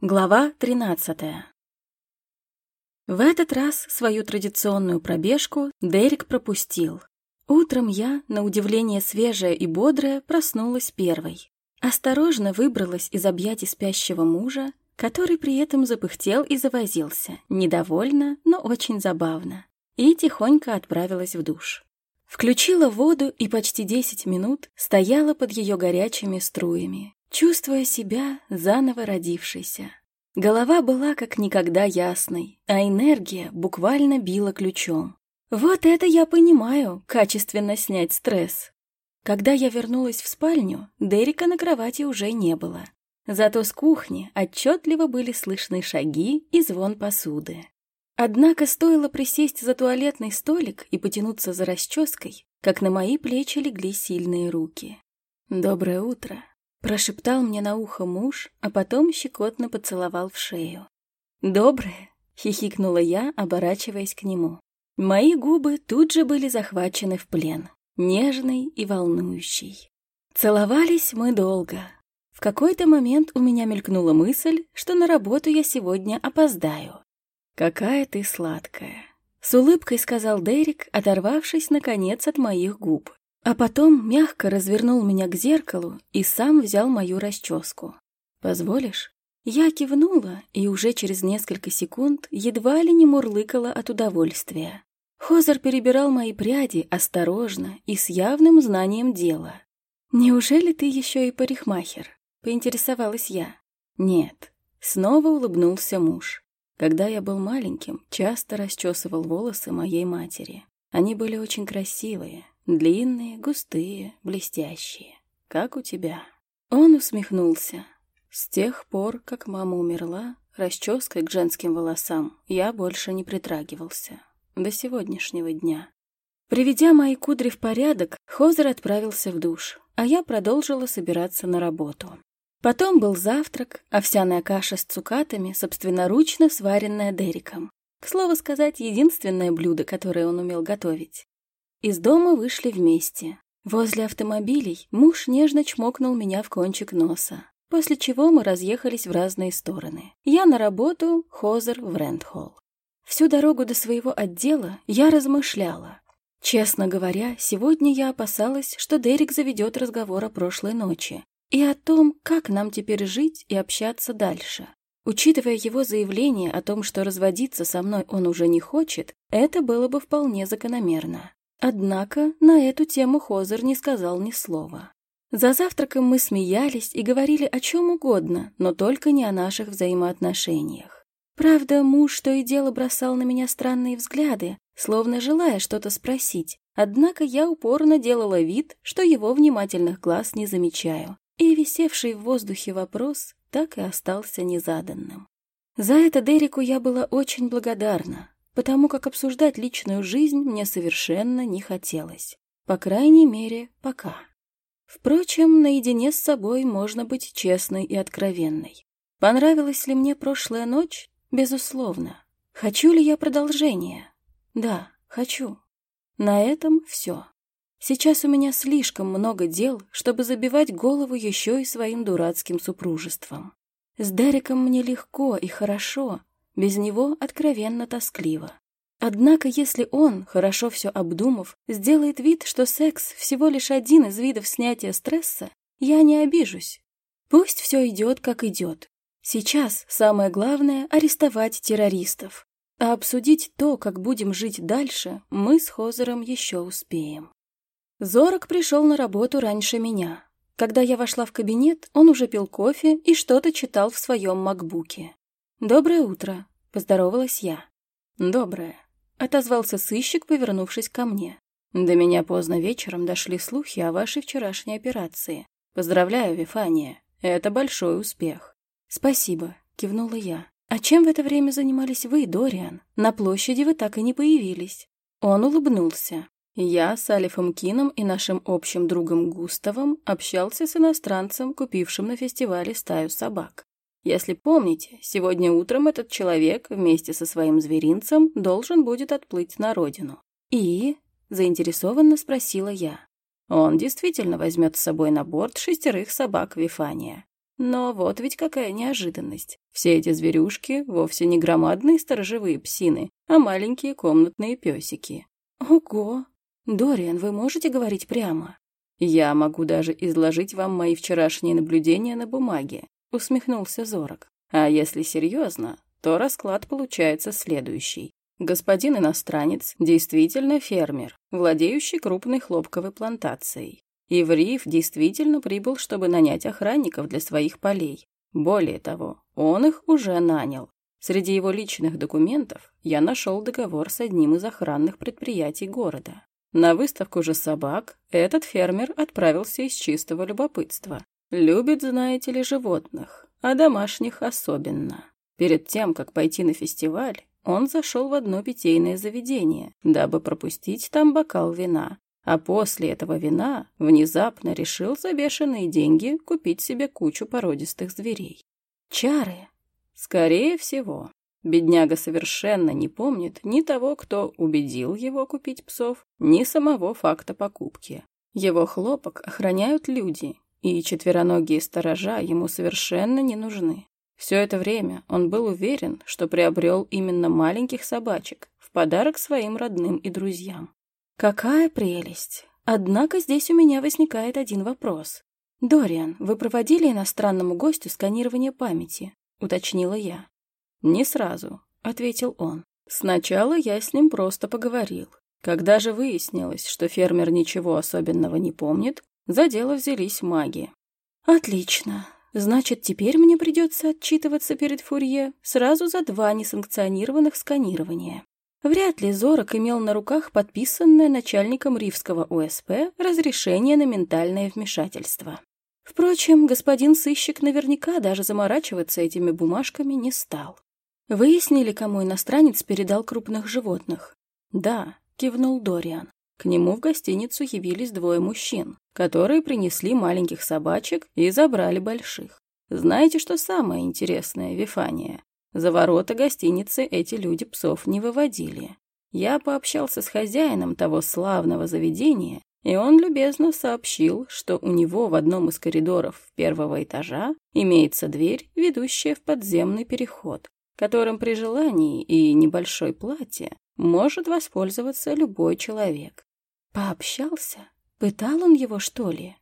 Глава 13 В этот раз свою традиционную пробежку Дерек пропустил. Утром я, на удивление свежая и бодрая, проснулась первой. Осторожно выбралась из объятий спящего мужа, который при этом запыхтел и завозился, недовольно, но очень забавно, и тихонько отправилась в душ. Включила воду и почти 10 минут стояла под ее горячими струями, чувствуя себя заново родившейся. Голова была как никогда ясной, а энергия буквально била ключом. Вот это я понимаю, качественно снять стресс. Когда я вернулась в спальню, Дерека на кровати уже не было. Зато с кухни отчетливо были слышны шаги и звон посуды. Однако стоило присесть за туалетный столик и потянуться за расческой, как на мои плечи легли сильные руки. «Доброе утро», Прошептал мне на ухо муж, а потом щекотно поцеловал в шею. «Доброе!» — хихикнула я, оборачиваясь к нему. Мои губы тут же были захвачены в плен, нежный и волнующий. Целовались мы долго. В какой-то момент у меня мелькнула мысль, что на работу я сегодня опоздаю. «Какая ты сладкая!» — с улыбкой сказал Дерек, оторвавшись, наконец, от моих губ. А потом мягко развернул меня к зеркалу и сам взял мою расческу. «Позволишь?» Я кивнула и уже через несколько секунд едва ли не мурлыкала от удовольствия. Хозер перебирал мои пряди осторожно и с явным знанием дела. «Неужели ты еще и парикмахер?» — поинтересовалась я. «Нет». Снова улыбнулся муж. Когда я был маленьким, часто расчесывал волосы моей матери. Они были очень красивые, Длинные, густые, блестящие. Как у тебя. Он усмехнулся. С тех пор, как мама умерла, расческой к женским волосам я больше не притрагивался. До сегодняшнего дня. Приведя мои кудри в порядок, Хозер отправился в душ, а я продолжила собираться на работу. Потом был завтрак, овсяная каша с цукатами, собственноручно сваренная Дериком. К слову сказать, единственное блюдо, которое он умел готовить. Из дома вышли вместе. Возле автомобилей муж нежно чмокнул меня в кончик носа, после чего мы разъехались в разные стороны. Я на работу, Хозер в Рентхолл. Всю дорогу до своего отдела я размышляла. Честно говоря, сегодня я опасалась, что Дерек заведет разговор о прошлой ночи и о том, как нам теперь жить и общаться дальше. Учитывая его заявление о том, что разводиться со мной он уже не хочет, это было бы вполне закономерно. Однако на эту тему Хозер не сказал ни слова. За завтраком мы смеялись и говорили о чем угодно, но только не о наших взаимоотношениях. Правда, муж то и дело бросал на меня странные взгляды, словно желая что-то спросить, однако я упорно делала вид, что его внимательных глаз не замечаю, и висевший в воздухе вопрос так и остался незаданным. За это Дереку я была очень благодарна, потому как обсуждать личную жизнь мне совершенно не хотелось. По крайней мере, пока. Впрочем, наедине с собой можно быть честной и откровенной. Понравилась ли мне прошлая ночь? Безусловно. Хочу ли я продолжения? Да, хочу. На этом все. Сейчас у меня слишком много дел, чтобы забивать голову еще и своим дурацким супружеством. С Дереком мне легко и хорошо, без него откровенно тоскливо. Однако, если он, хорошо все обдумав, сделает вид, что секс всего лишь один из видов снятия стресса, я не обижусь. Пусть все идет, как идет. Сейчас самое главное — арестовать террористов. А обсудить то, как будем жить дальше, мы с Хозером еще успеем. Зорок пришел на работу раньше меня. Когда я вошла в кабинет, он уже пил кофе и что-то читал в своем макбуке. «Доброе утро», — поздоровалась я. «Доброе», — отозвался сыщик, повернувшись ко мне. «До меня поздно вечером дошли слухи о вашей вчерашней операции. Поздравляю, Вифания, это большой успех». «Спасибо», — кивнула я. «А чем в это время занимались вы, Дориан? На площади вы так и не появились». Он улыбнулся. Я с Алифом Кином и нашим общим другом Густавом общался с иностранцем, купившим на фестивале стаю собак. Если помните, сегодня утром этот человек вместе со своим зверинцем должен будет отплыть на родину. И, заинтересованно спросила я, он действительно возьмет с собой на борт шестерых собак Вифания. Но вот ведь какая неожиданность. Все эти зверюшки вовсе не громадные сторожевые псины, а маленькие комнатные песики. Ого! Дориан, вы можете говорить прямо? Я могу даже изложить вам мои вчерашние наблюдения на бумаге, усмехнулся Зорок. А если серьезно, то расклад получается следующий. Господин иностранец действительно фермер, владеющий крупной хлопковой плантацией. И в Риф действительно прибыл, чтобы нанять охранников для своих полей. Более того, он их уже нанял. Среди его личных документов я нашел договор с одним из охранных предприятий города. На выставку же собак этот фермер отправился из чистого любопытства. Любит, знаете ли, животных, а домашних особенно. Перед тем, как пойти на фестиваль, он зашел в одно питейное заведение, дабы пропустить там бокал вина, а после этого вина внезапно решил за бешеные деньги купить себе кучу породистых зверей. Чары? Скорее всего. Бедняга совершенно не помнит ни того, кто убедил его купить псов, ни самого факта покупки. Его хлопок охраняют люди, и четвероногие сторожа ему совершенно не нужны. Все это время он был уверен, что приобрел именно маленьких собачек в подарок своим родным и друзьям. Какая прелесть! Однако здесь у меня возникает один вопрос. «Дориан, вы проводили иностранному гостю сканирование памяти?» — уточнила я. «Не сразу», — ответил он. «Сначала я с ним просто поговорил. Когда же выяснилось, что фермер ничего особенного не помнит, за дело взялись маги». «Отлично. Значит, теперь мне придется отчитываться перед Фурье сразу за два несанкционированных сканирования. Вряд ли Зорок имел на руках подписанное начальником Ривского УСП разрешение на ментальное вмешательство. Впрочем, господин сыщик наверняка даже заморачиваться этими бумажками не стал. Выяснили, кому иностранец передал крупных животных? Да, кивнул Дориан. К нему в гостиницу явились двое мужчин, которые принесли маленьких собачек и забрали больших. Знаете, что самое интересное, Вифания? За ворота гостиницы эти люди псов не выводили. Я пообщался с хозяином того славного заведения, и он любезно сообщил, что у него в одном из коридоров первого этажа имеется дверь, ведущая в подземный переход, которым при желании и небольшой плате может воспользоваться любой человек. Пообщался? Пытал он его, что ли?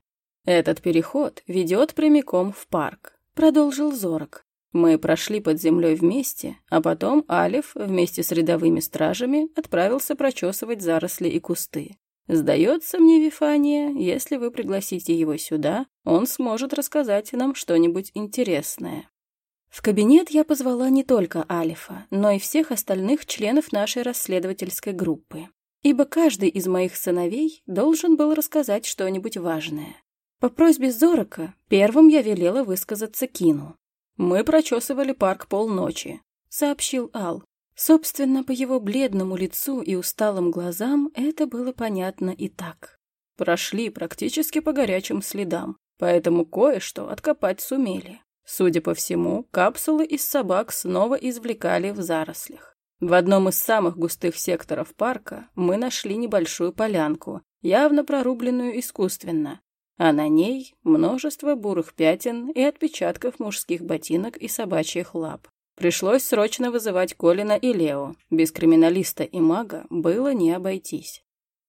Этот переход ведет прямиком в парк, продолжил Зорок. Мы прошли под землей вместе, а потом Алиф вместе с рядовыми стражами отправился прочесывать заросли и кусты. Сдается мне, Вифания, если вы пригласите его сюда, он сможет рассказать нам что-нибудь интересное. В кабинет я позвала не только Алифа, но и всех остальных членов нашей расследовательской группы, ибо каждый из моих сыновей должен был рассказать что-нибудь важное. По просьбе Зорока первым я велела высказаться Кину. «Мы прочесывали парк полночи», — сообщил Ал. Собственно, по его бледному лицу и усталым глазам это было понятно и так. Прошли практически по горячим следам, поэтому кое-что откопать сумели. Судя по всему, капсулы из собак снова извлекали в зарослях. В одном из самых густых секторов парка мы нашли небольшую полянку, явно прорубленную искусственно, а на ней множество бурых пятен и отпечатков мужских ботинок и собачьих лап. Пришлось срочно вызывать Колина и Лео. Без криминалиста и мага было не обойтись.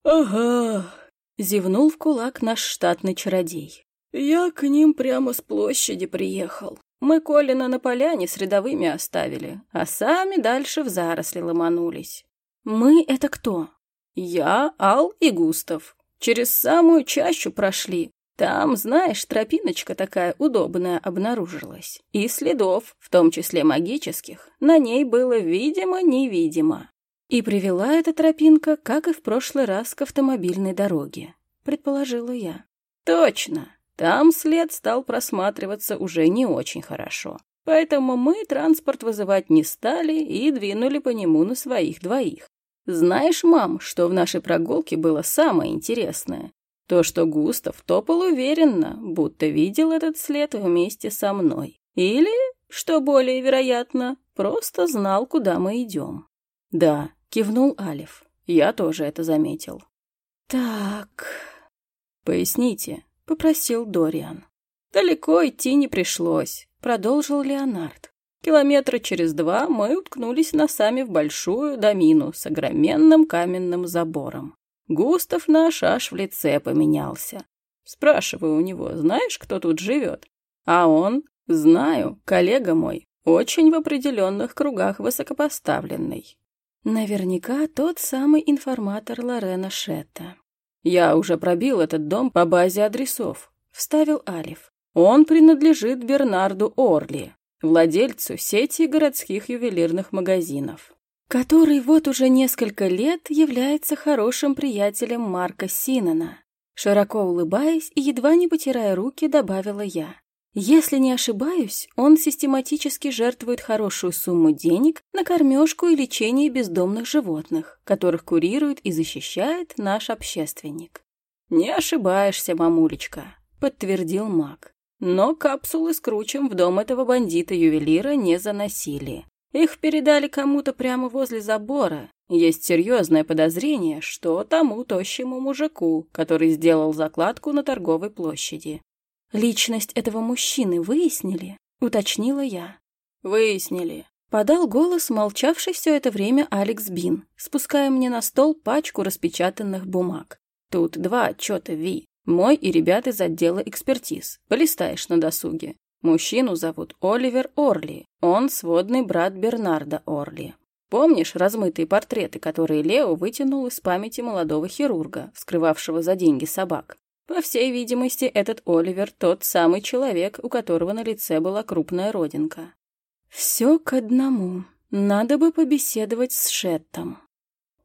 «Ага», — зевнул в кулак наш штатный чародей. «Я к ним прямо с площади приехал. Мы Колина на поляне с рядовыми оставили, а сами дальше в заросли ломанулись». «Мы — это кто?» «Я, Ал и Густав. Через самую чащу прошли, там, знаешь, тропиночка такая удобная обнаружилась. И следов, в том числе магических, на ней было видимо-невидимо. И привела эта тропинка, как и в прошлый раз, к автомобильной дороге, предположила я. Точно. Там след стал просматриваться уже не очень хорошо. Поэтому мы транспорт вызывать не стали и двинули по нему на своих двоих. Знаешь, мам, что в нашей прогулке было самое интересное? То, что Густав топал уверенно, будто видел этот след вместе со мной. Или, что более вероятно, просто знал, куда мы идем. Да, кивнул Алиф. Я тоже это заметил. Так, поясните, попросил Дориан. Далеко идти не пришлось, продолжил Леонард. Километра через два мы уткнулись носами в большую домину с огроменным каменным забором. Густав наш аж в лице поменялся. Спрашиваю у него, знаешь, кто тут живет? А он, знаю, коллега мой, очень в определенных кругах высокопоставленный. Наверняка тот самый информатор Лорена Шетта. Я уже пробил этот дом по базе адресов, вставил Алиф. Он принадлежит Бернарду Орли, владельцу сети городских ювелирных магазинов, который вот уже несколько лет является хорошим приятелем Марка Синана. Широко улыбаясь и едва не потирая руки, добавила я. Если не ошибаюсь, он систематически жертвует хорошую сумму денег на кормежку и лечение бездомных животных, которых курирует и защищает наш общественник. «Не ошибаешься, мамулечка», — подтвердил маг. Но капсулы с кручем в дом этого бандита-ювелира не заносили. Их передали кому-то прямо возле забора. Есть серьезное подозрение, что тому тощему мужику, который сделал закладку на торговой площади. «Личность этого мужчины выяснили?» — уточнила я. «Выяснили», — подал голос молчавший все это время Алекс Бин, спуская мне на стол пачку распечатанных бумаг. «Тут два отчета Ви. Мой и ребят из отдела экспертиз. Полистаешь на досуге. Мужчину зовут Оливер Орли. Он сводный брат Бернарда Орли. Помнишь размытые портреты, которые Лео вытянул из памяти молодого хирурга, вскрывавшего за деньги собак? По всей видимости, этот Оливер тот самый человек, у которого на лице была крупная родинка. Все к одному. Надо бы побеседовать с Шеттом.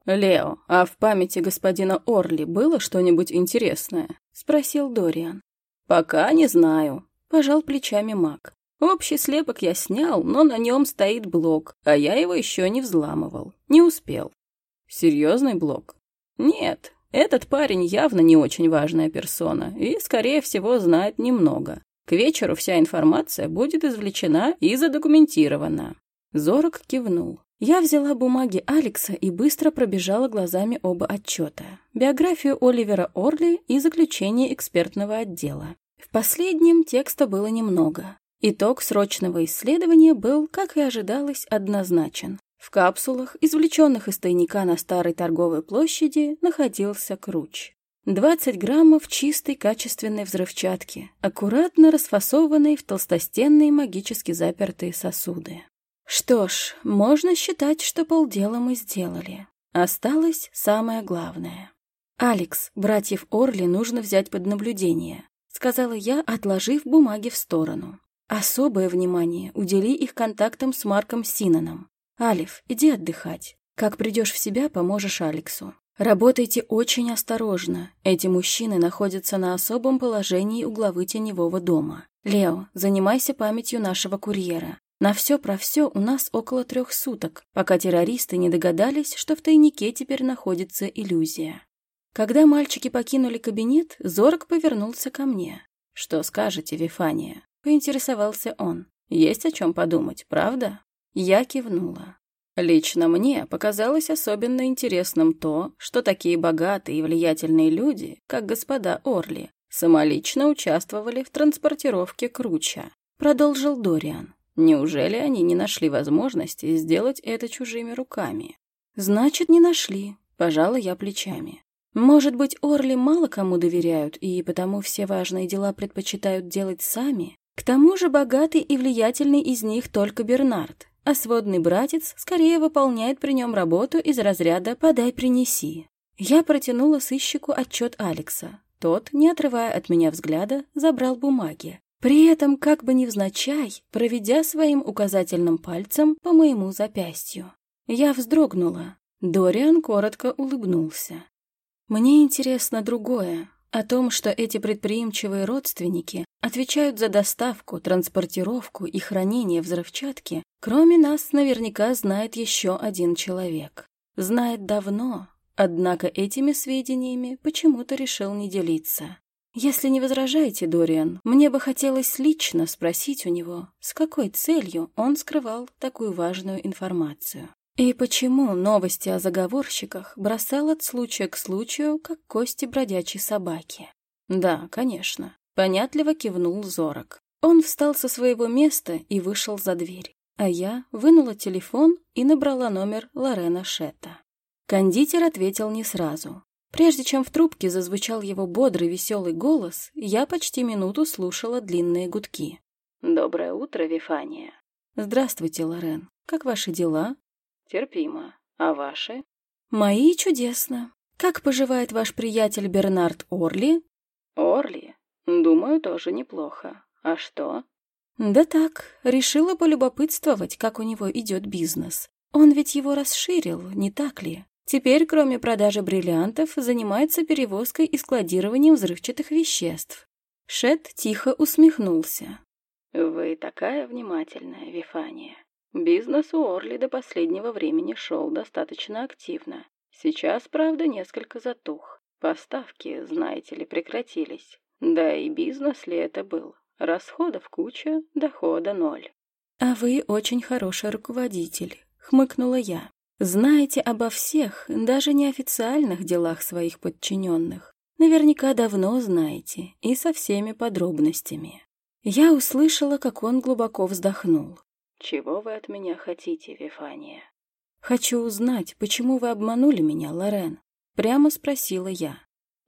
«Лео, а в памяти господина Орли было что-нибудь интересное?» — спросил Дориан. «Пока не знаю», — пожал плечами маг. «Общий слепок я снял, но на нем стоит блок, а я его еще не взламывал. Не успел». «Серьезный блок?» «Нет, этот парень явно не очень важная персона и, скорее всего, знает немного. К вечеру вся информация будет извлечена и задокументирована». Зорок кивнул. Я взяла бумаги Алекса и быстро пробежала глазами оба отчета. Биографию Оливера Орли и заключение экспертного отдела. В последнем текста было немного. Итог срочного исследования был, как и ожидалось, однозначен. В капсулах, извлеченных из тайника на старой торговой площади, находился круч. 20 граммов чистой качественной взрывчатки, аккуратно расфасованной в толстостенные магически запертые сосуды. Что ж, можно считать, что полдела мы сделали. Осталось самое главное. «Алекс, братьев Орли нужно взять под наблюдение», — сказала я, отложив бумаги в сторону. «Особое внимание удели их контактам с Марком Синаном. Алиф, иди отдыхать. Как придешь в себя, поможешь Алексу. Работайте очень осторожно. Эти мужчины находятся на особом положении у главы теневого дома. Лео, занимайся памятью нашего курьера. На все про все у нас около трех суток, пока террористы не догадались, что в тайнике теперь находится иллюзия. Когда мальчики покинули кабинет, Зорок повернулся ко мне. «Что скажете, Вифания?» — поинтересовался он. «Есть о чем подумать, правда?» Я кивнула. Лично мне показалось особенно интересным то, что такие богатые и влиятельные люди, как господа Орли, самолично участвовали в транспортировке Круча, продолжил Дориан. Неужели они не нашли возможности сделать это чужими руками? Значит, не нашли, пожала я плечами. Может быть, Орли мало кому доверяют, и потому все важные дела предпочитают делать сами? К тому же богатый и влиятельный из них только Бернард, а сводный братец скорее выполняет при нем работу из разряда «подай-принеси». Я протянула сыщику отчет Алекса. Тот, не отрывая от меня взгляда, забрал бумаги. При этом, как бы невзначай, проведя своим указательным пальцем по моему запястью. Я вздрогнула. Дориан коротко улыбнулся. «Мне интересно другое, о том, что эти предприимчивые родственники отвечают за доставку, транспортировку и хранение взрывчатки, кроме нас наверняка знает еще один человек. Знает давно, однако этими сведениями почему-то решил не делиться. «Если не возражаете, Дориан, мне бы хотелось лично спросить у него, с какой целью он скрывал такую важную информацию. И почему новости о заговорщиках бросал от случая к случаю, как кости бродячей собаки?» «Да, конечно. Понятливо кивнул Зорок. Он встал со своего места и вышел за дверь, а я вынула телефон и набрала номер Лорена Шетта. Кондитер ответил не сразу. Прежде чем в трубке зазвучал его бодрый веселый голос, я почти минуту слушала длинные гудки. «Доброе утро, Вифания». «Здравствуйте, Лорен. Как ваши дела?» «Терпимо. А ваши?» «Мои чудесно. Как поживает ваш приятель Бернард Орли?» «Орли? Думаю, тоже неплохо. А что?» «Да так, решила полюбопытствовать, как у него идет бизнес. Он ведь его расширил, не так ли? Теперь, кроме продажи бриллиантов, занимается перевозкой и складированием взрывчатых веществ». Шет тихо усмехнулся. «Вы такая внимательная, Вифания. Бизнес у Орли до последнего времени шел достаточно активно. Сейчас, правда, несколько затух. Поставки, знаете ли, прекратились. Да и бизнес ли это был? Расходов куча, дохода ноль. «А вы очень хороший руководитель», — хмыкнула я. «Знаете обо всех, даже неофициальных делах своих подчиненных. Наверняка давно знаете, и со всеми подробностями». Я услышала, как он глубоко вздохнул. «Чего вы от меня хотите, Вифания?» «Хочу узнать, почему вы обманули меня, Лорен?» Прямо спросила я.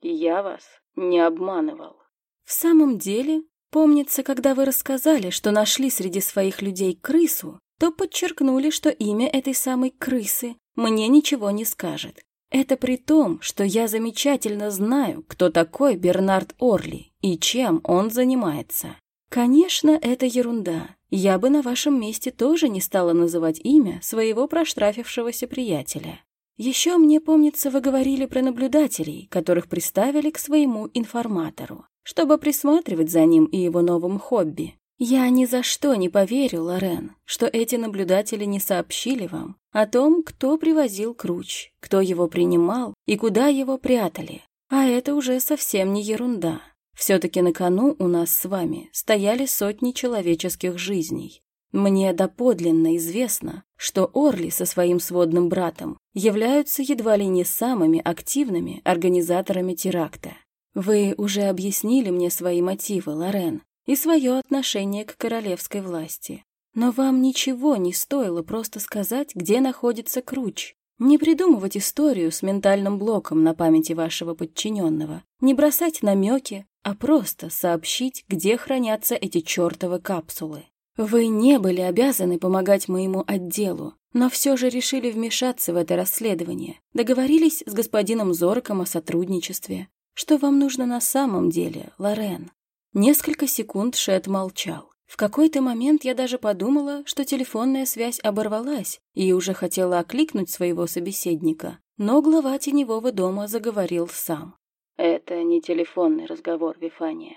«Я вас не обманывал». «В самом деле, Помнится, когда вы рассказали, что нашли среди своих людей крысу, то подчеркнули, что имя этой самой крысы мне ничего не скажет. Это при том, что я замечательно знаю, кто такой Бернард Орли и чем он занимается. Конечно, это ерунда. Я бы на вашем месте тоже не стала называть имя своего проштрафившегося приятеля. Еще мне помнится, вы говорили про наблюдателей, которых приставили к своему информатору чтобы присматривать за ним и его новым хобби. Я ни за что не поверю, Лорен, что эти наблюдатели не сообщили вам о том, кто привозил круч, кто его принимал и куда его прятали. А это уже совсем не ерунда. Все-таки на кону у нас с вами стояли сотни человеческих жизней. Мне доподлинно известно, что Орли со своим сводным братом являются едва ли не самыми активными организаторами теракта. Вы уже объяснили мне свои мотивы, Лорен, и свое отношение к королевской власти. Но вам ничего не стоило просто сказать, где находится Круч. Не придумывать историю с ментальным блоком на памяти вашего подчиненного, не бросать намеки, а просто сообщить, где хранятся эти чертовы капсулы. Вы не были обязаны помогать моему отделу, но все же решили вмешаться в это расследование, договорились с господином Зорком о сотрудничестве, что вам нужно на самом деле, Лорен?» Несколько секунд Шет молчал. В какой-то момент я даже подумала, что телефонная связь оборвалась, и уже хотела окликнуть своего собеседника, но глава теневого дома заговорил сам. «Это не телефонный разговор, Вифания».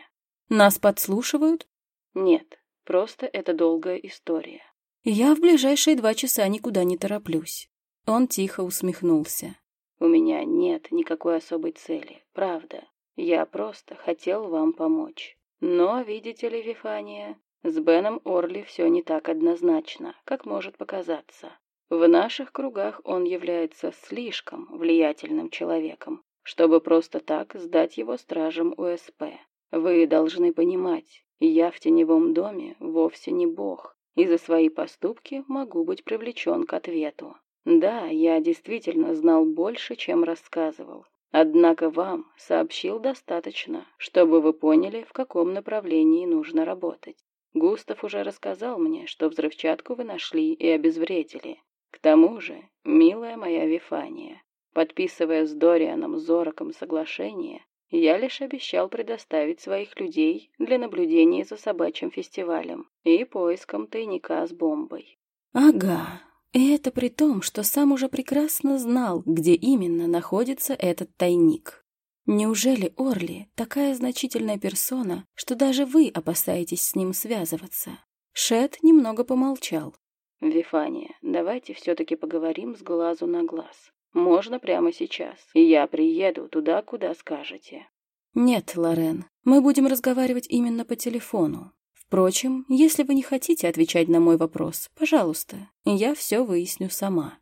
«Нас подслушивают?» «Нет, просто это долгая история». «Я в ближайшие два часа никуда не тороплюсь». Он тихо усмехнулся. У меня нет никакой особой цели, правда. Я просто хотел вам помочь. Но, видите ли, Вифания, с Беном Орли все не так однозначно, как может показаться. В наших кругах он является слишком влиятельным человеком, чтобы просто так сдать его стражам УСП. Вы должны понимать, я в теневом доме вовсе не бог, и за свои поступки могу быть привлечен к ответу. Да, я действительно знал больше, чем рассказывал. Однако вам сообщил достаточно, чтобы вы поняли, в каком направлении нужно работать. Густав уже рассказал мне, что взрывчатку вы нашли и обезвредили. К тому же, милая моя Вифания, подписывая с Дорианом Зороком соглашение, я лишь обещал предоставить своих людей для наблюдения за собачьим фестивалем и поиском тайника с бомбой. «Ага, и это при том, что сам уже прекрасно знал, где именно находится этот тайник. Неужели Орли такая значительная персона, что даже вы опасаетесь с ним связываться? Шет немного помолчал. «Вифания, давайте все-таки поговорим с глазу на глаз. Можно прямо сейчас, и я приеду туда, куда скажете». «Нет, Лорен, мы будем разговаривать именно по телефону. Впрочем, если вы не хотите отвечать на мой вопрос, пожалуйста, я все выясню сама.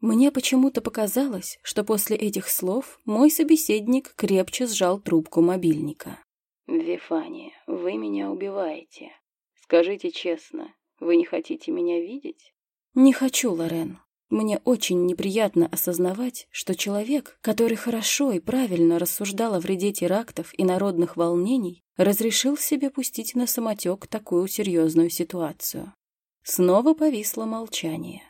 Мне почему-то показалось, что после этих слов мой собеседник крепче сжал трубку мобильника. «Вифания, вы меня убиваете. Скажите честно, вы не хотите меня видеть?» «Не хочу, Лорен. Мне очень неприятно осознавать, что человек, который хорошо и правильно рассуждал о вреде терактов и народных волнений, разрешил себе пустить на самотек такую серьезную ситуацию. Снова повисло молчание.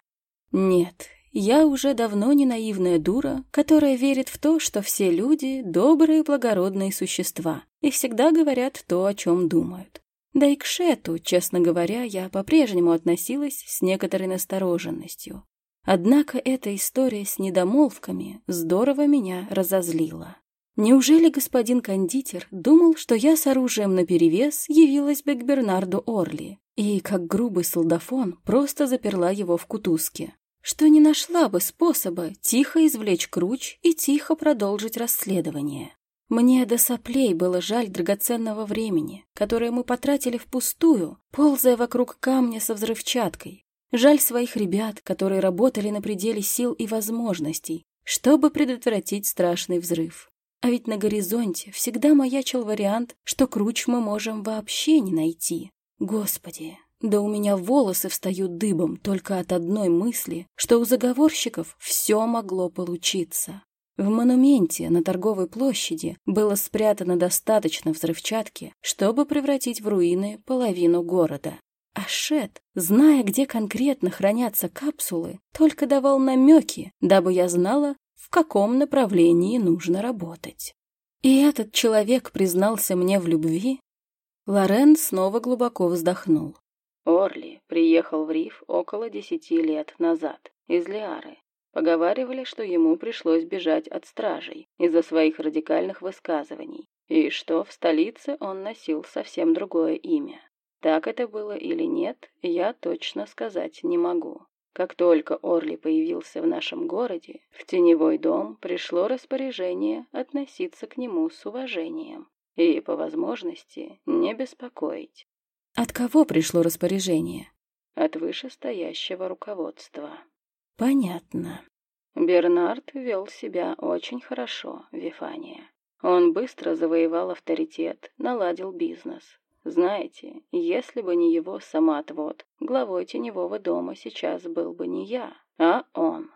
Нет, я уже давно не наивная дура, которая верит в то, что все люди — добрые благородные существа и всегда говорят то, о чем думают. Да и к Шету, честно говоря, я по-прежнему относилась с некоторой настороженностью. Однако эта история с недомолвками здорово меня разозлила. Неужели господин кондитер думал, что я с оружием наперевес явилась бы к Бернарду Орли и, как грубый солдафон, просто заперла его в кутузке? Что не нашла бы способа тихо извлечь круч и тихо продолжить расследование? Мне до соплей было жаль драгоценного времени, которое мы потратили впустую, ползая вокруг камня со взрывчаткой, Жаль своих ребят, которые работали на пределе сил и возможностей, чтобы предотвратить страшный взрыв. А ведь на горизонте всегда маячил вариант, что круч мы можем вообще не найти. Господи, да у меня волосы встают дыбом только от одной мысли, что у заговорщиков все могло получиться. В монументе на торговой площади было спрятано достаточно взрывчатки, чтобы превратить в руины половину города. Ашет, зная, где конкретно хранятся капсулы, только давал намеки, дабы я знала, в каком направлении нужно работать. И этот человек признался мне в любви. Лорен снова глубоко вздохнул. Орли приехал в Риф около десяти лет назад, из Лиары. Поговаривали, что ему пришлось бежать от стражей из-за своих радикальных высказываний, и что в столице он носил совсем другое имя. Так это было или нет, я точно сказать не могу. Как только Орли появился в нашем городе, в теневой дом пришло распоряжение относиться к нему с уважением и, по возможности, не беспокоить. От кого пришло распоряжение? От вышестоящего руководства. Понятно. Бернард вел себя очень хорошо, Вифания. Он быстро завоевал авторитет, наладил бизнес, знаете, если бы не его самоотвод, главой теневого дома сейчас был бы не я, а он.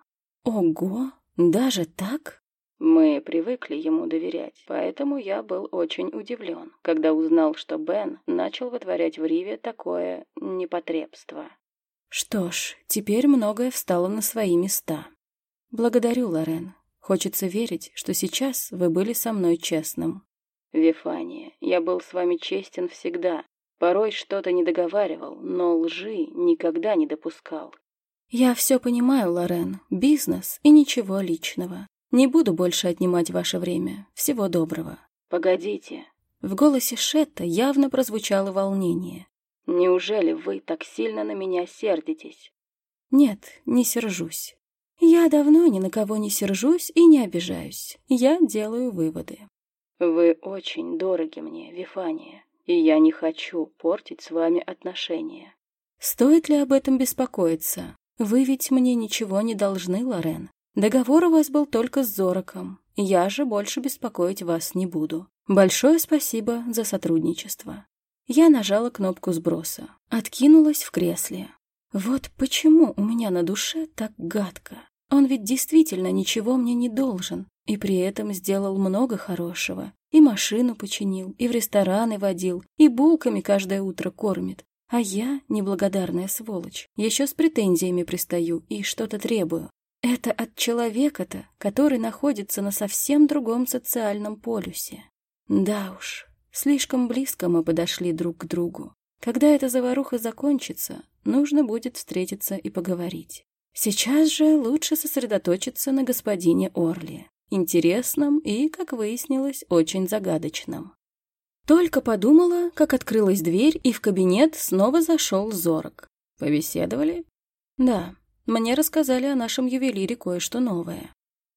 Ого, даже так? Мы привыкли ему доверять, поэтому я был очень удивлен, когда узнал, что Бен начал вытворять в Риве такое непотребство. Что ж, теперь многое встало на свои места. Благодарю, Лорен. Хочется верить, что сейчас вы были со мной честным. Вифания, я был с вами честен всегда. Порой что-то не договаривал, но лжи никогда не допускал. Я все понимаю, Лорен. Бизнес и ничего личного. Не буду больше отнимать ваше время. Всего доброго. Погодите. В голосе Шетта явно прозвучало волнение. Неужели вы так сильно на меня сердитесь? Нет, не сержусь. Я давно ни на кого не сержусь и не обижаюсь. Я делаю выводы. Вы очень дороги мне, Вифания, и я не хочу портить с вами отношения. Стоит ли об этом беспокоиться? Вы ведь мне ничего не должны, Лорен. Договор у вас был только с Зороком. Я же больше беспокоить вас не буду. Большое спасибо за сотрудничество. Я нажала кнопку сброса, откинулась в кресле. Вот почему у меня на душе так гадко. Он ведь действительно ничего мне не должен, и при этом сделал много хорошего. И машину починил, и в рестораны водил, и булками каждое утро кормит. А я, неблагодарная сволочь, еще с претензиями пристаю и что-то требую. Это от человека-то, который находится на совсем другом социальном полюсе. Да уж, слишком близко мы подошли друг к другу. Когда эта заваруха закончится, нужно будет встретиться и поговорить. Сейчас же лучше сосредоточиться на господине Орли интересном и, как выяснилось, очень загадочном. Только подумала, как открылась дверь, и в кабинет снова зашел Зорок. Побеседовали? Да, мне рассказали о нашем ювелире кое-что новое.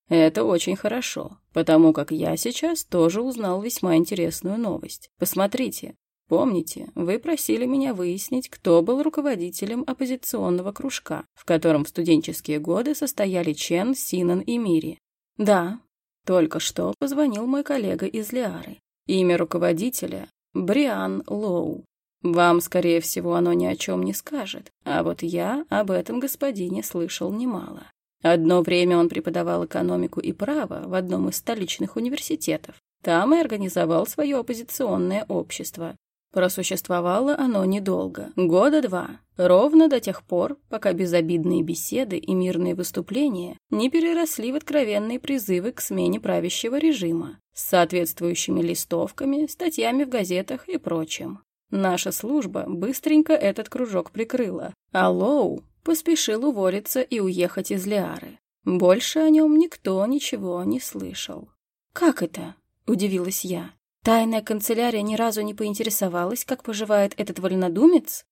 Это очень хорошо, потому как я сейчас тоже узнал весьма интересную новость. Посмотрите, помните, вы просили меня выяснить, кто был руководителем оппозиционного кружка, в котором в студенческие годы состояли Чен, Синан и Мири. Да, только что позвонил мой коллега из Лиары. Имя руководителя — Бриан Лоу. Вам, скорее всего, оно ни о чем не скажет, а вот я об этом господине слышал немало. Одно время он преподавал экономику и право в одном из столичных университетов. Там и организовал свое оппозиционное общество. Просуществовало оно недолго, года два, ровно до тех пор, пока безобидные беседы и мирные выступления не переросли в откровенные призывы к смене правящего режима с соответствующими листовками, статьями в газетах и прочим. Наша служба быстренько этот кружок прикрыла, а Лоу поспешил уволиться и уехать из Лиары. Больше о нем никто ничего не слышал. «Как это?» — удивилась я. «Тайная канцелярия ни разу не поинтересовалась, как поживает этот вольнодумец?»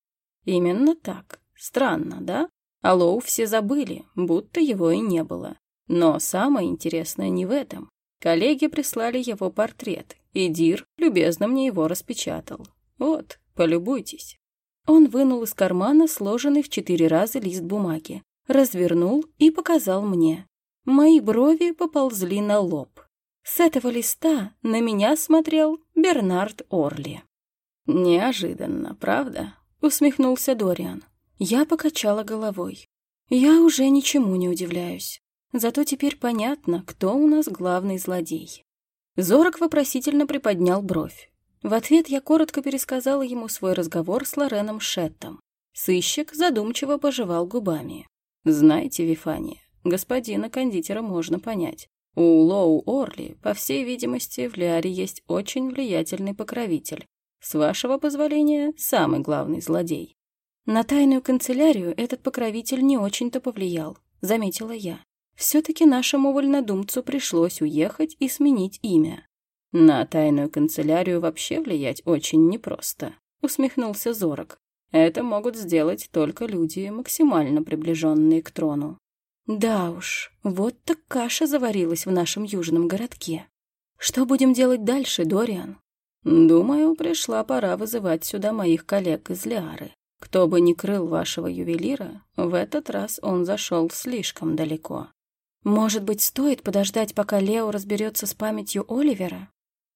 «Именно так. Странно, да? А Лоу все забыли, будто его и не было. Но самое интересное не в этом. Коллеги прислали его портрет, и Дир любезно мне его распечатал. Вот, полюбуйтесь. Он вынул из кармана сложенный в четыре раза лист бумаги, развернул и показал мне. Мои брови поползли на лоб. С этого листа на меня смотрел Бернард Орли. «Неожиданно, правда?» — усмехнулся Дориан. Я покачала головой. Я уже ничему не удивляюсь. Зато теперь понятно, кто у нас главный злодей. Зорок вопросительно приподнял бровь. В ответ я коротко пересказала ему свой разговор с Лореном Шеттом. Сыщик задумчиво пожевал губами. «Знаете, Вифания, господина кондитера можно понять. У Лоу Орли, по всей видимости, в Лиаре есть очень влиятельный покровитель. С вашего позволения, самый главный злодей». «На тайную канцелярию этот покровитель не очень-то повлиял», — заметила я. «Все-таки нашему вольнодумцу пришлось уехать и сменить имя. На тайную канцелярию вообще влиять очень непросто, усмехнулся Зорок. Это могут сделать только люди, максимально приближенные к трону. Да уж, вот так каша заварилась в нашем южном городке. Что будем делать дальше, Дориан? Думаю, пришла пора вызывать сюда моих коллег из Лиары. Кто бы ни крыл вашего ювелира, в этот раз он зашел слишком далеко. Может быть, стоит подождать, пока Лео разберется с памятью Оливера?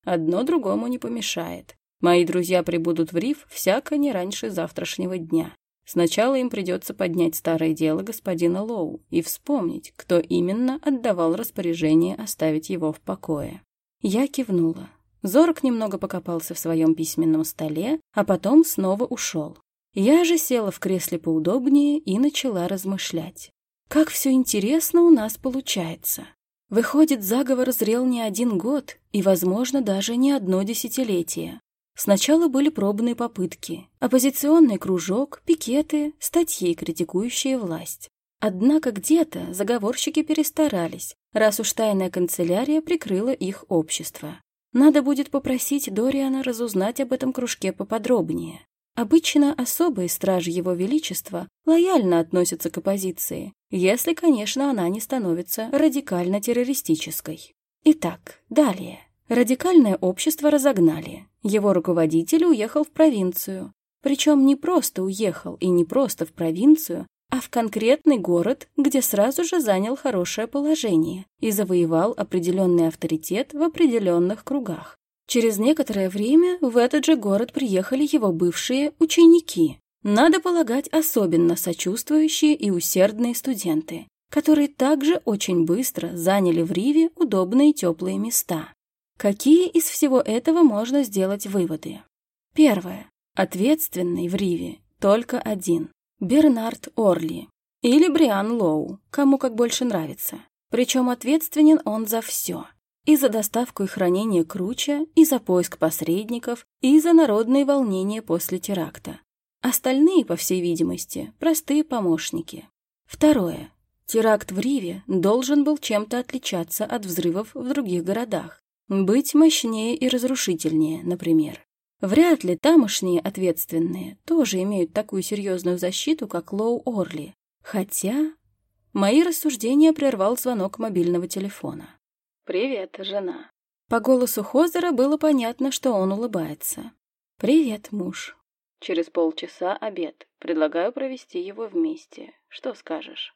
Одно другому не помешает. Мои друзья прибудут в риф всяко не раньше завтрашнего дня. Сначала им придется поднять старое дело господина Лоу и вспомнить, кто именно отдавал распоряжение оставить его в покое. Я кивнула. Зорок немного покопался в своем письменном столе, а потом снова ушел. Я же села в кресле поудобнее и начала размышлять. Как все интересно у нас получается. Выходит, заговор зрел не один год и, возможно, даже не одно десятилетие. Сначала были пробные попытки, оппозиционный кружок, пикеты, статьи, критикующие власть. Однако где-то заговорщики перестарались, раз уж тайная канцелярия прикрыла их общество. Надо будет попросить Дориана разузнать об этом кружке поподробнее. Обычно особые стражи Его Величества лояльно относятся к оппозиции, если, конечно, она не становится радикально террористической. Итак, далее. Радикальное общество разогнали. Его руководитель уехал в провинцию. Причем не просто уехал и не просто в провинцию, а в конкретный город, где сразу же занял хорошее положение и завоевал определенный авторитет в определенных кругах. Через некоторое время в этот же город приехали его бывшие ученики. Надо полагать, особенно сочувствующие и усердные студенты, которые также очень быстро заняли в Риве удобные теплые места. Какие из всего этого можно сделать выводы? Первое. Ответственный в Риве только один. Бернард Орли. Или Бриан Лоу, кому как больше нравится. Причем ответственен он за все и за доставку и хранение круча, и за поиск посредников, и за народные волнения после теракта. Остальные, по всей видимости, простые помощники. Второе. Теракт в Риве должен был чем-то отличаться от взрывов в других городах. Быть мощнее и разрушительнее, например. Вряд ли тамошние ответственные тоже имеют такую серьезную защиту, как Лоу Орли. Хотя... Мои рассуждения прервал звонок мобильного телефона. «Привет, жена». По голосу Хозера было понятно, что он улыбается. «Привет, муж». «Через полчаса обед. Предлагаю провести его вместе. Что скажешь?»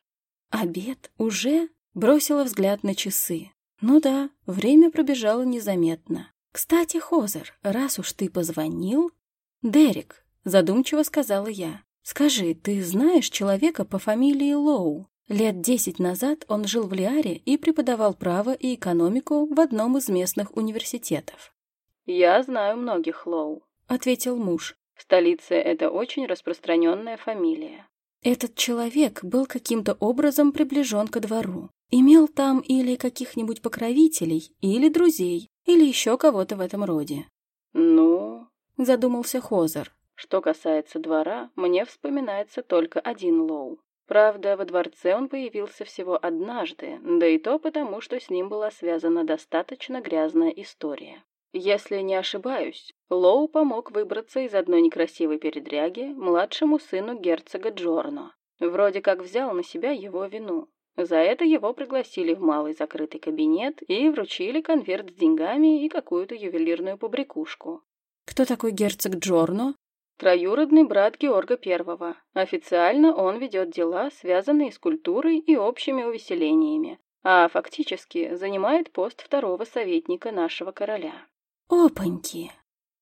«Обед? Уже?» Бросила взгляд на часы. Ну да, время пробежало незаметно. Кстати, Хозер, раз уж ты позвонил... Дерек, задумчиво сказала я, скажи, ты знаешь человека по фамилии Лоу? Лет десять назад он жил в Лиаре и преподавал право и экономику в одном из местных университетов. «Я знаю многих Лоу», — ответил муж. «В столице это очень распространенная фамилия». Этот человек был каким-то образом приближен ко двору. Имел там или каких-нибудь покровителей, или друзей, или еще кого-то в этом роде. «Ну...» — задумался Хозер. «Что касается двора, мне вспоминается только один Лоу. Правда, во дворце он появился всего однажды, да и то потому, что с ним была связана достаточно грязная история. Если не ошибаюсь, Лоу помог выбраться из одной некрасивой передряги младшему сыну герцога Джорно. Вроде как взял на себя его вину. За это его пригласили в малый закрытый кабинет и вручили конверт с деньгами и какую-то ювелирную побрякушку. «Кто такой герцог Джорно?» Троюродный брат Георга Первого. Официально он ведет дела, связанные с культурой и общими увеселениями, а фактически занимает пост второго советника нашего короля. «Опаньки!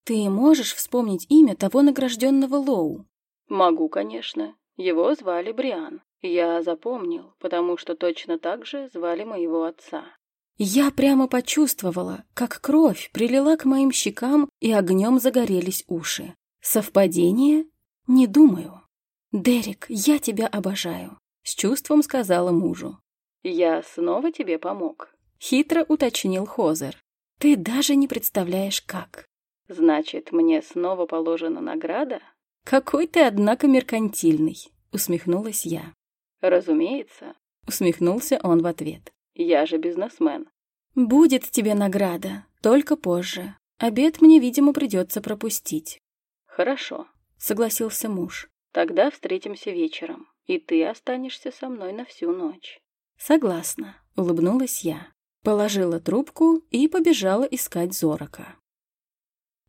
Ты можешь вспомнить имя того награжденного Лоу?» «Могу, конечно. Его звали Бриан. Я запомнил, потому что точно так же звали моего отца». Я прямо почувствовала, как кровь прилила к моим щекам и огнем загорелись уши. Совпадение? Не думаю. Дерек, я тебя обожаю, с чувством сказала мужу. Я снова тебе помог, хитро уточнил Хозер. Ты даже не представляешь, как. Значит, мне снова положена награда? Какой ты, однако, меркантильный, усмехнулась я. Разумеется, усмехнулся он в ответ. Я же бизнесмен. Будет тебе награда, только позже. Обед мне, видимо, придется пропустить. «Хорошо», — согласился муж. «Тогда встретимся вечером, и ты останешься со мной на всю ночь». «Согласна», — улыбнулась я. Положила трубку и побежала искать Зорока.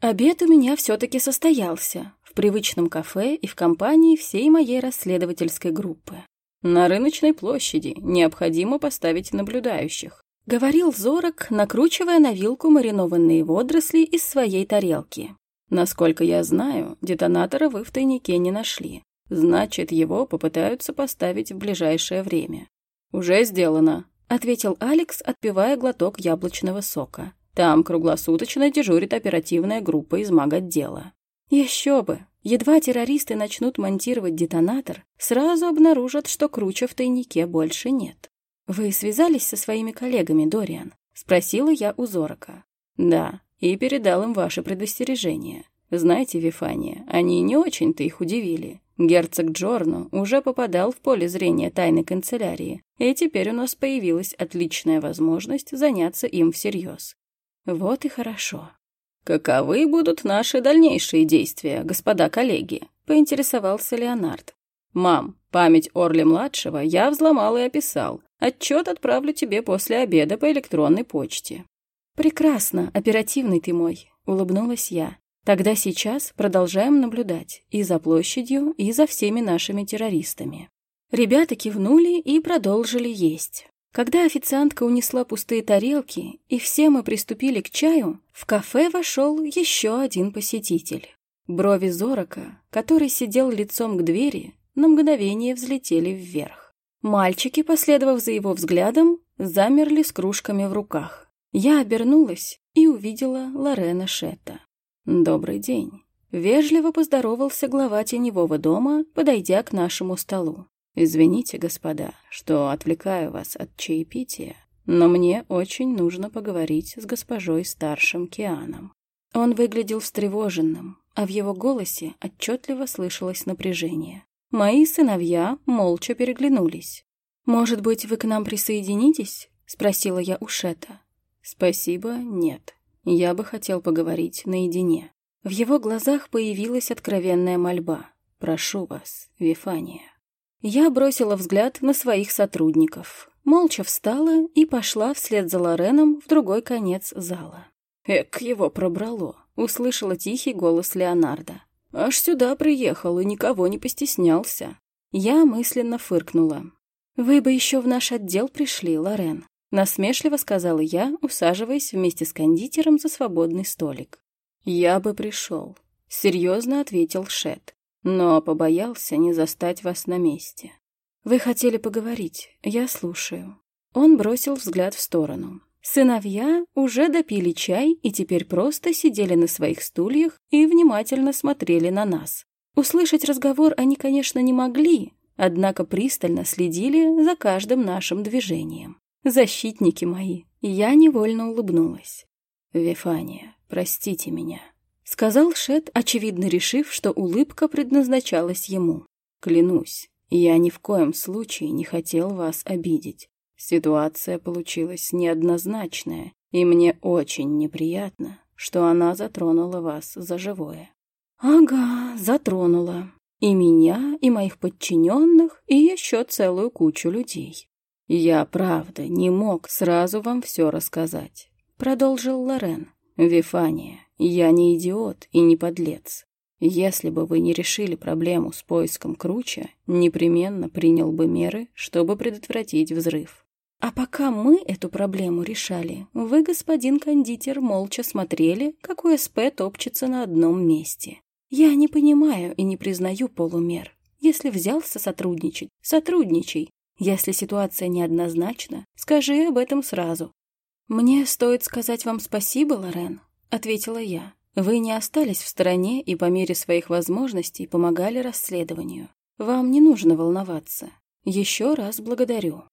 Обед у меня все-таки состоялся в привычном кафе и в компании всей моей расследовательской группы. «На рыночной площади необходимо поставить наблюдающих», — говорил Зорок, накручивая на вилку маринованные водоросли из своей тарелки. Насколько я знаю, детонатора вы в тайнике не нашли. Значит, его попытаются поставить в ближайшее время. Уже сделано, ответил Алекс, отпивая глоток яблочного сока. Там круглосуточно дежурит оперативная группа из маготдела. Еще бы! Едва террористы начнут монтировать детонатор, сразу обнаружат, что круче в тайнике больше нет. «Вы связались со своими коллегами, Дориан?» — спросила я у Зорока. «Да, и передал им ваше предостережение. Знаете, Вифания, они не очень-то их удивили. Герцог Джорно уже попадал в поле зрения тайной канцелярии, и теперь у нас появилась отличная возможность заняться им всерьез. Вот и хорошо. «Каковы будут наши дальнейшие действия, господа коллеги?» — поинтересовался Леонард. «Мам, память Орли-младшего я взломал и описал. Отчет отправлю тебе после обеда по электронной почте. «Прекрасно, оперативный ты мой», — улыбнулась я. «Тогда сейчас продолжаем наблюдать и за площадью, и за всеми нашими террористами». Ребята кивнули и продолжили есть. Когда официантка унесла пустые тарелки, и все мы приступили к чаю, в кафе вошел еще один посетитель. Брови Зорока, который сидел лицом к двери, на мгновение взлетели вверх. Мальчики, последовав за его взглядом, замерли с кружками в руках. Я обернулась и увидела Лорена Шетта. «Добрый день». Вежливо поздоровался глава теневого дома, подойдя к нашему столу. «Извините, господа, что отвлекаю вас от чаепития, но мне очень нужно поговорить с госпожой старшим Кианом». Он выглядел встревоженным, а в его голосе отчетливо слышалось напряжение. Мои сыновья молча переглянулись. «Может быть, вы к нам присоединитесь?» — спросила я у Шета. «Спасибо, нет. Я бы хотел поговорить наедине». В его глазах появилась откровенная мольба. «Прошу вас, Вифания». Я бросила взгляд на своих сотрудников, молча встала и пошла вслед за Лореном в другой конец зала. «Эк, его пробрало», — услышала тихий голос Леонардо. «Аж сюда приехал и никого не постеснялся». Я мысленно фыркнула. «Вы бы еще в наш отдел пришли, Лорен. насмешливо сказала я, усаживаясь вместе с кондитером за свободный столик. «Я бы пришел», — серьезно ответил Шет, но побоялся не застать вас на месте. «Вы хотели поговорить, я слушаю». Он бросил взгляд в сторону. Сыновья уже допили чай и теперь просто сидели на своих стульях и внимательно смотрели на нас. Услышать разговор они, конечно, не могли, однако пристально следили за каждым нашим движением. Защитники мои, я невольно улыбнулась. «Вифания, простите меня», — сказал Шет, очевидно решив, что улыбка предназначалась ему. «Клянусь, я ни в коем случае не хотел вас обидеть. Ситуация получилась неоднозначная, и мне очень неприятно, что она затронула вас за живое. Ага, затронула. И меня, и моих подчиненных, и еще целую кучу людей. Я, правда, не мог сразу вам все рассказать, продолжил Лорен. Вифания, я не идиот и не подлец. Если бы вы не решили проблему с поиском круча, непременно принял бы меры, чтобы предотвратить взрыв. А пока мы эту проблему решали, вы, господин кондитер, молча смотрели, как УСП топчется на одном месте. Я не понимаю и не признаю полумер. Если взялся сотрудничать, сотрудничай. Если ситуация неоднозначна, скажи об этом сразу. «Мне стоит сказать вам спасибо, Лорен», — ответила я. «Вы не остались в стороне и по мере своих возможностей помогали расследованию. Вам не нужно волноваться. Еще раз благодарю».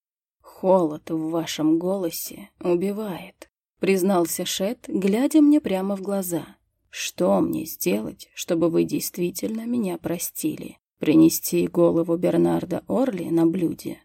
«Холод в вашем голосе убивает», — признался Шет, глядя мне прямо в глаза. «Что мне сделать, чтобы вы действительно меня простили? Принести голову Бернарда Орли на блюде?»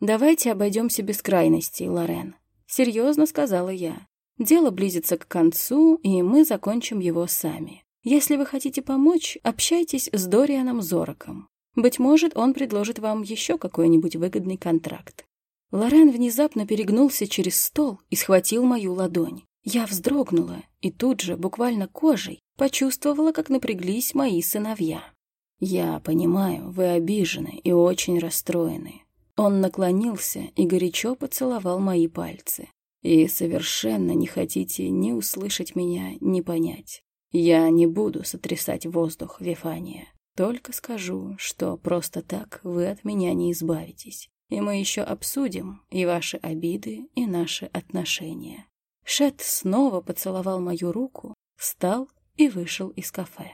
«Давайте обойдемся без крайностей, Лорен», — серьезно сказала я. «Дело близится к концу, и мы закончим его сами. Если вы хотите помочь, общайтесь с Дорианом Зороком. Быть может, он предложит вам еще какой-нибудь выгодный контракт. Лорен внезапно перегнулся через стол и схватил мою ладонь. Я вздрогнула и тут же, буквально кожей, почувствовала, как напряглись мои сыновья. «Я понимаю, вы обижены и очень расстроены». Он наклонился и горячо поцеловал мои пальцы. «И совершенно не хотите ни услышать меня, ни понять. Я не буду сотрясать воздух, Вифания. Только скажу, что просто так вы от меня не избавитесь и мы еще обсудим и ваши обиды, и наши отношения. Шет снова поцеловал мою руку, встал и вышел из кафе.